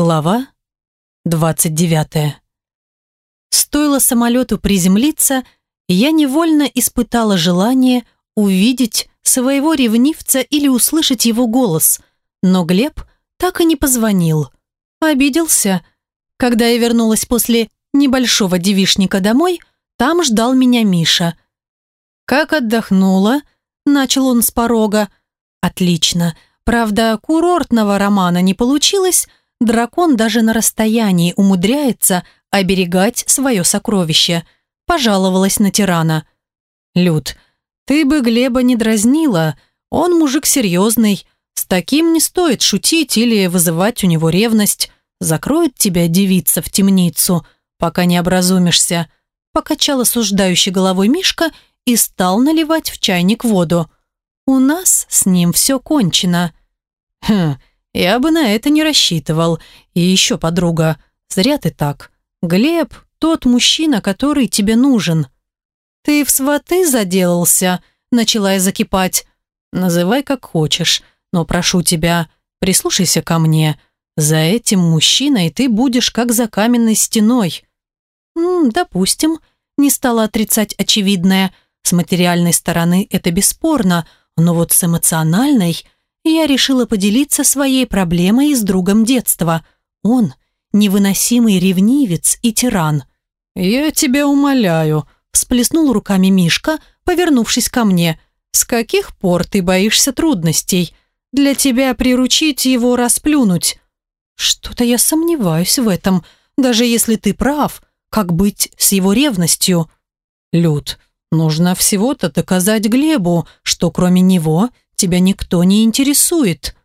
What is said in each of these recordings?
Глава 29. Стоило самолету приземлиться, я невольно испытала желание увидеть своего ревнивца или услышать его голос, но Глеб так и не позвонил. Обиделся. Когда я вернулась после небольшого девишника домой, там ждал меня Миша. «Как отдохнула?» – начал он с порога. «Отлично. Правда, курортного романа не получилось, Дракон даже на расстоянии умудряется оберегать свое сокровище. Пожаловалась на тирана. «Люд, ты бы Глеба не дразнила. Он мужик серьезный. С таким не стоит шутить или вызывать у него ревность. Закроет тебя девица в темницу, пока не образумишься». Покачал осуждающей головой Мишка и стал наливать в чайник воду. «У нас с ним все кончено». «Хм, я бы на это не рассчитывал. И еще, подруга, зря ты так. Глеб – тот мужчина, который тебе нужен. Ты в сваты заделался, начала я закипать. Называй как хочешь, но прошу тебя, прислушайся ко мне. За этим мужчиной ты будешь как за каменной стеной. Допустим, не стала отрицать очевидное. С материальной стороны это бесспорно, но вот с эмоциональной – я решила поделиться своей проблемой с другом детства. Он – невыносимый ревнивец и тиран. «Я тебя умоляю», – всплеснул руками Мишка, повернувшись ко мне. «С каких пор ты боишься трудностей? Для тебя приручить его расплюнуть». «Что-то я сомневаюсь в этом, даже если ты прав. Как быть с его ревностью?» «Люд, нужно всего-то доказать Глебу, что кроме него тебя никто не интересует».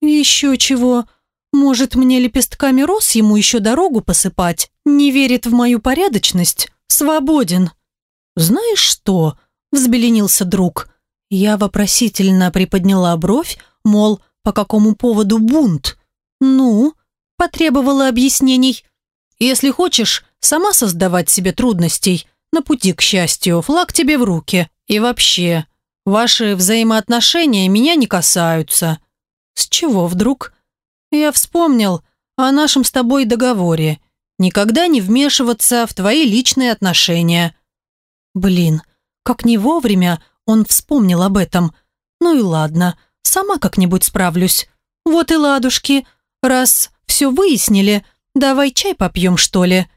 «Еще чего? Может, мне лепестками роз ему еще дорогу посыпать? Не верит в мою порядочность? Свободен». «Знаешь что?» – взбеленился друг. Я вопросительно приподняла бровь, мол, по какому поводу бунт? «Ну?» – потребовала объяснений. «Если хочешь сама создавать себе трудностей, на пути к счастью, флаг тебе в руки. И вообще, Ваши взаимоотношения меня не касаются». «С чего вдруг?» «Я вспомнил о нашем с тобой договоре. Никогда не вмешиваться в твои личные отношения». «Блин, как не вовремя он вспомнил об этом. Ну и ладно, сама как-нибудь справлюсь. Вот и ладушки. Раз все выяснили, давай чай попьем, что ли?»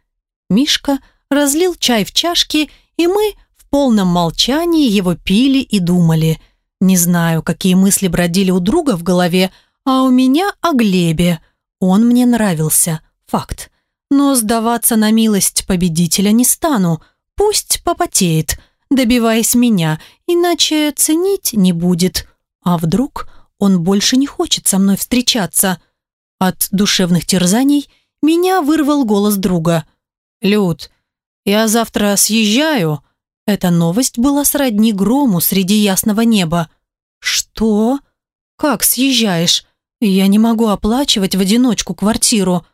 Мишка разлил чай в чашки, и мы полном молчании его пили и думали. Не знаю, какие мысли бродили у друга в голове, а у меня о Глебе. Он мне нравился, факт. Но сдаваться на милость победителя не стану. Пусть попотеет, добиваясь меня, иначе ценить не будет. А вдруг он больше не хочет со мной встречаться? От душевных терзаний меня вырвал голос друга. «Люд, я завтра съезжаю», эта новость была сродни грому среди ясного неба. «Что? Как съезжаешь? Я не могу оплачивать в одиночку квартиру».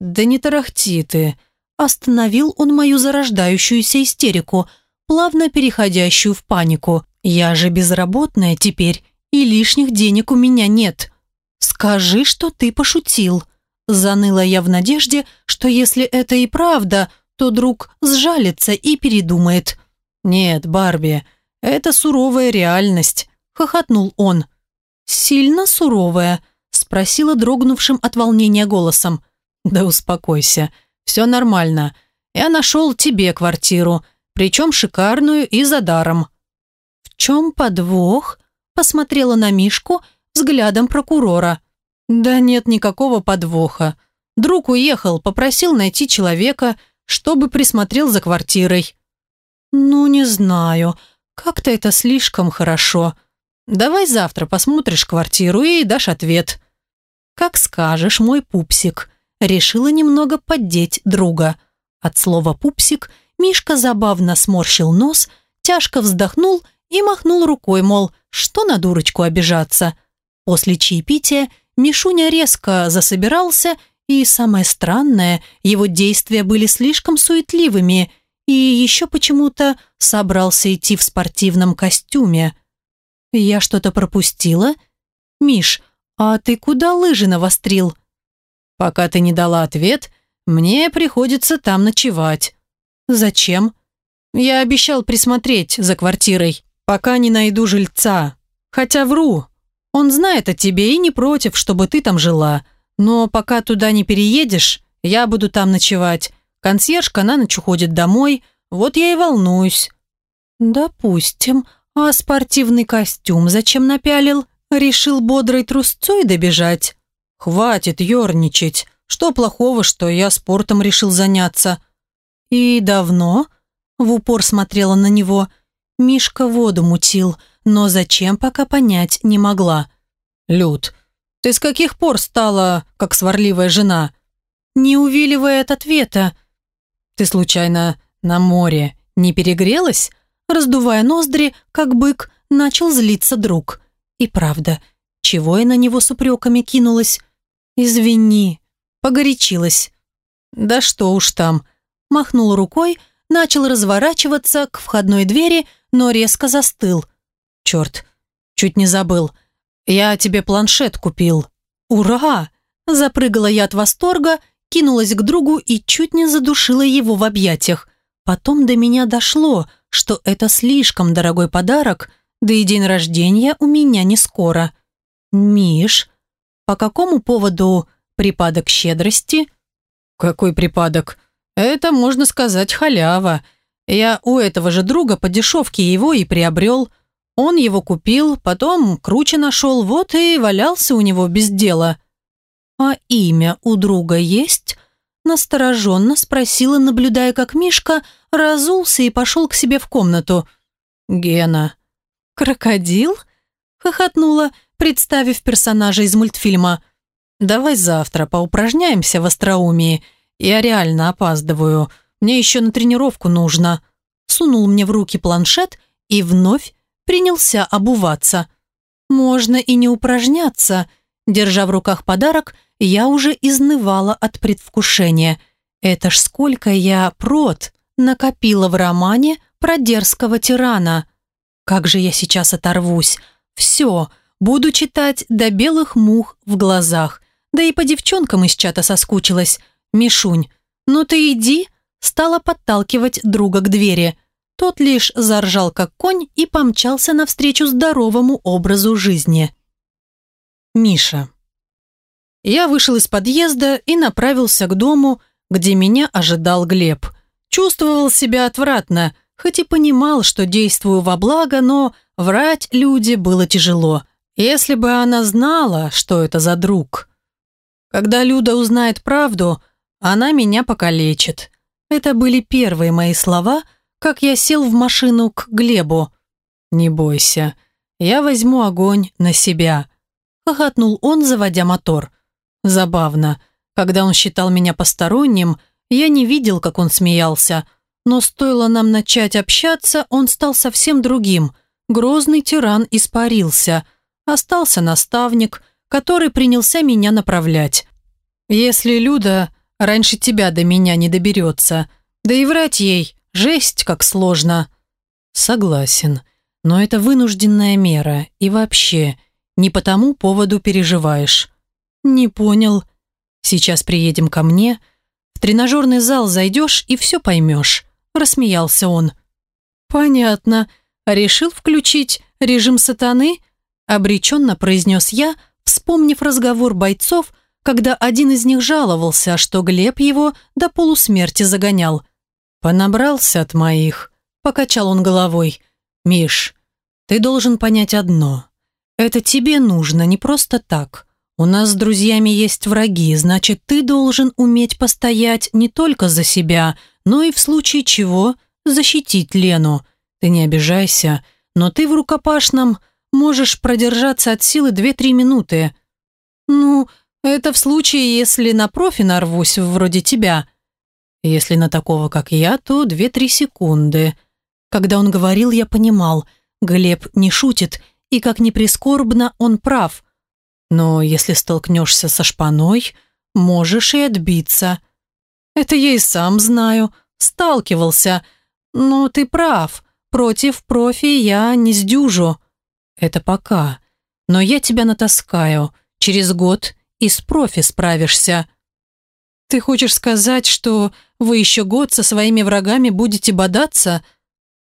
«Да не тарахти ты!» Остановил он мою зарождающуюся истерику, плавно переходящую в панику. «Я же безработная теперь, и лишних денег у меня нет. Скажи, что ты пошутил». Заныла я в надежде, что если это и правда, то друг сжалится и передумает. «Нет, Барби, это суровая реальность», — хохотнул он. «Сильно суровая?» — спросила дрогнувшим от волнения голосом. «Да успокойся, все нормально. Я нашел тебе квартиру, причем шикарную и за даром». «В чем подвох?» — посмотрела на Мишку взглядом прокурора. «Да нет никакого подвоха. Друг уехал, попросил найти человека, чтобы присмотрел за квартирой. «Ну, не знаю. Как-то это слишком хорошо. Давай завтра посмотришь квартиру и дашь ответ». «Как скажешь, мой пупсик». Решила немного поддеть друга. От слова «пупсик» Мишка забавно сморщил нос, тяжко вздохнул и махнул рукой, мол, что на дурочку обижаться. После чаепития Мишуня резко засобирался, и самое странное, его действия были слишком суетливыми – и еще почему-то собрался идти в спортивном костюме. Я что-то пропустила? Миш, а ты куда лыжи навострил? Пока ты не дала ответ, мне приходится там ночевать». «Зачем?» «Я обещал присмотреть за квартирой, пока не найду жильца. Хотя вру. Он знает о тебе и не против, чтобы ты там жила. Но пока туда не переедешь, я буду там ночевать. Консьержка на ночь уходит домой, вот я и волнуюсь». «Допустим. А спортивный костюм зачем напялил? Решил бодрой трусцой добежать?» «Хватит ерничать. Что плохого, что я спортом решил заняться?» «И давно?» В упор смотрела на него. Мишка воду мутил, но зачем, пока понять не могла. «Люд, ты с каких пор стала, как сварливая жена?» Не увиливая от ответа. «Ты случайно на море не перегрелась?» Раздувая ноздри, как бык, начал злиться друг. И правда, чего я на него с упреками кинулась? «Извини», погорячилась. «Да что уж там», махнул рукой, начал разворачиваться к входной двери, но резко застыл. «Черт, чуть не забыл. Я тебе планшет купил». «Ура!» Запрыгала я от восторга, кинулась к другу и чуть не задушила его в объятиях. Потом до меня дошло, что это слишком дорогой подарок, да и день рождения у меня не скоро. «Миш, по какому поводу припадок щедрости?» «Какой припадок? Это, можно сказать, халява. Я у этого же друга по дешевке его и приобрел. Он его купил, потом круче нашел, вот и валялся у него без дела». «А имя у друга есть?» Настороженно спросила, наблюдая, как Мишка разулся и пошел к себе в комнату. «Гена». «Крокодил?» — хохотнула, представив персонажа из мультфильма. «Давай завтра поупражняемся в остроумии. Я реально опаздываю. Мне еще на тренировку нужно». Сунул мне в руки планшет и вновь принялся обуваться. «Можно и не упражняться». Держа в руках подарок, я уже изнывала от предвкушения. Это ж сколько я прот накопила в романе про дерзкого тирана. Как же я сейчас оторвусь. Все, буду читать до белых мух в глазах. Да и по девчонкам из чата соскучилась. Мишунь, ну ты иди, стала подталкивать друга к двери. Тот лишь заржал как конь и помчался навстречу здоровому образу жизни. Миша. Я вышел из подъезда и направился к дому, где меня ожидал Глеб. Чувствовал себя отвратно, хоть и понимал, что действую во благо, но врать люди было тяжело. Если бы она знала, что это за друг. Когда Люда узнает правду, она меня покалечит. Это были первые мои слова, как я сел в машину к Глебу. «Не бойся, я возьму огонь на себя», — хохотнул он, заводя мотор. Забавно. Когда он считал меня посторонним, я не видел, как он смеялся. Но стоило нам начать общаться, он стал совсем другим. Грозный тиран испарился. Остался наставник, который принялся меня направлять. Если Люда раньше тебя до меня не доберется, да и врать ей, жесть как сложно. Согласен, но это вынужденная мера, и вообще, не по тому поводу переживаешь. «Не понял. Сейчас приедем ко мне. В тренажерный зал зайдешь и все поймешь», – рассмеялся он. «Понятно. Решил включить режим сатаны?» – обреченно произнес я, вспомнив разговор бойцов, когда один из них жаловался, что Глеб его до полусмерти загонял. «Понабрался от моих», – покачал он головой. «Миш, ты должен понять одно. Это тебе нужно не просто так. У нас с друзьями есть враги, значит, ты должен уметь постоять не только за себя, но и в случае чего защитить Лену. Ты не обижайся, но ты в рукопашном можешь продержаться от силы 2-3 минуты. Ну, это в случае, если на профи нарвусь, вроде тебя. Если на такого, как я, то 2-3 секунды. Когда он говорил, я понимал, Глеб не шутит, и, как ни прискорбно, он прав – но если столкнешься со шпаной, можешь и отбиться. Это я и сам знаю, сталкивался. Но ты прав, против профи я не сдюжу. Это пока. Но я тебя натаскаю. Через год и с профи справишься. Ты хочешь сказать, что вы еще год со своими врагами будете бодаться?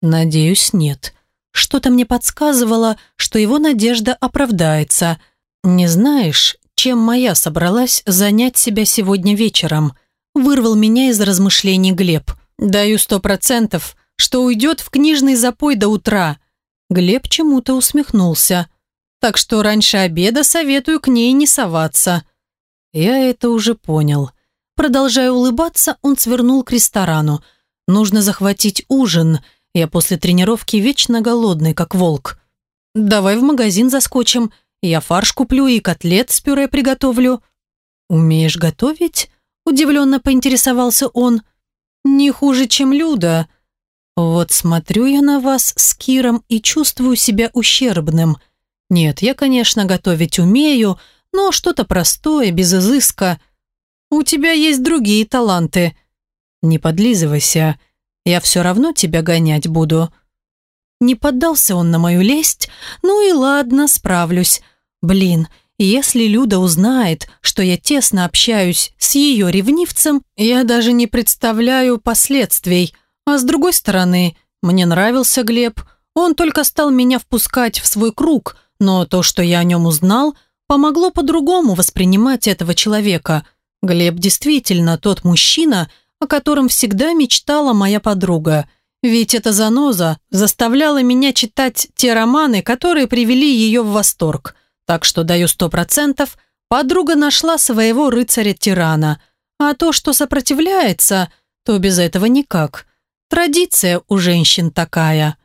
Надеюсь, нет. Что-то мне подсказывало, что его надежда оправдается. Не знаешь, чем моя собралась занять себя сегодня вечером? Вырвал меня из размышлений Глеб. Даю сто процентов, что уйдет в книжный запой до утра. Глеб чему-то усмехнулся. Так что раньше обеда советую к ней не соваться. Я это уже понял. Продолжая улыбаться, он свернул к ресторану. Нужно захватить ужин. Я после тренировки вечно голодный, как волк. Давай в магазин заскочим. Я фарш куплю и котлет с пюре приготовлю. Умеешь готовить? Удивленно поинтересовался он. Не хуже, чем Люда. Вот смотрю я на вас с Киром и чувствую себя ущербным. Нет, я, конечно, готовить умею, но что-то простое, без изыска – у тебя есть другие таланты. Не подлизывайся. Я все равно тебя гонять буду. Не поддался он на мою лесть. Ну и ладно, справлюсь. Блин, если Люда узнает, что я тесно общаюсь с ее ревнивцем, я даже не представляю последствий. А с другой стороны, мне нравился Глеб. Он только стал меня впускать в свой круг, но то, что я о нем узнал, помогло по-другому воспринимать этого человека – Глеб действительно тот мужчина, о котором всегда мечтала моя подруга. Ведь эта заноза заставляла меня читать те романы, которые привели ее в восторг. Так что даю сто процентов, подруга нашла своего рыцаря-тирана. А то, что сопротивляется, то без этого никак. Традиция у женщин такая.